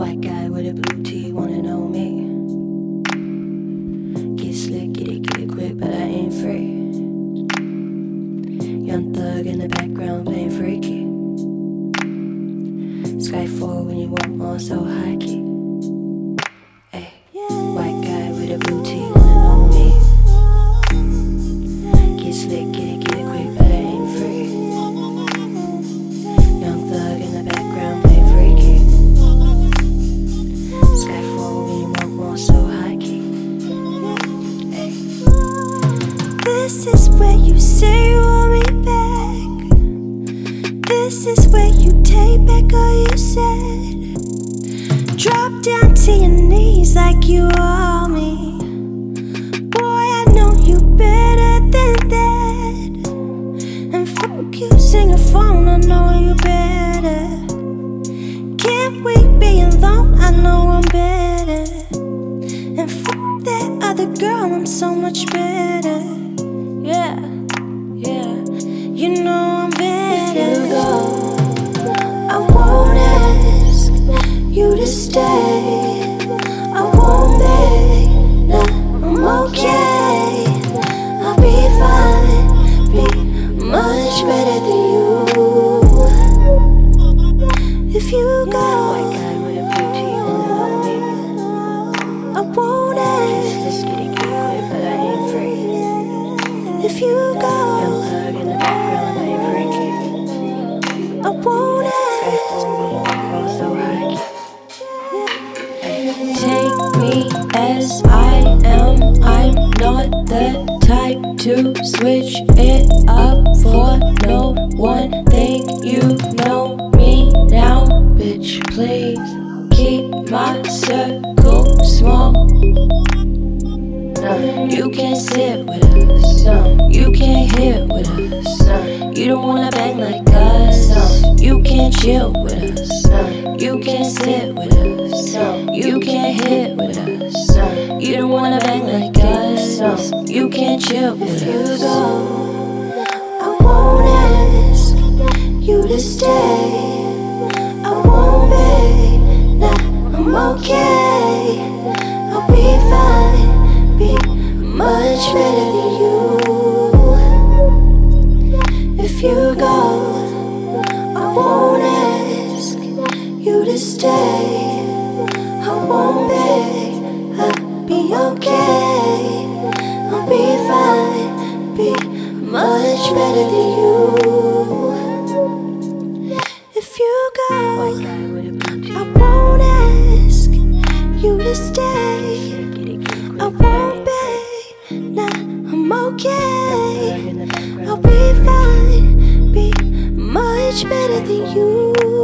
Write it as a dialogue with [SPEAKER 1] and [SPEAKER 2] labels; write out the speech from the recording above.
[SPEAKER 1] White guy with a blue tee, wanna know me? Get slick, get it, get it quick, but I ain't free. Young thug in the background playing freaky. Skyfall when you want more, so high key. White
[SPEAKER 2] guy with a blue tee, wanna know me? Get slick, get where you say you want me back. This is where you take back all you said. Drop down to your knees like you owe me. Boy, I know you better than that. And fuck using your phone, I know you better. Can't we be alone? I know I'm better. And fuck that other girl, I'm so much better. Yeah, yeah, you know I'm better.
[SPEAKER 1] If you go,
[SPEAKER 2] I won't ask you to stay. I won't beg, nah, I'm okay. I'll be fine, be much better than keep my circle small. You can't sit with us. You can't hit with us. You don't wanna bang like us. You can't chill with us. You can't sit with us. You can't hit with us. You don't wanna bang like us. You can't chill with us. You go, I won't ask you to stay. I won't beg. Nah, I'm okay. Much better than you. If you go, I won't ask you to stay. I won't beg. I'll be okay. I'll be fine. Be much better than you. Much better than you.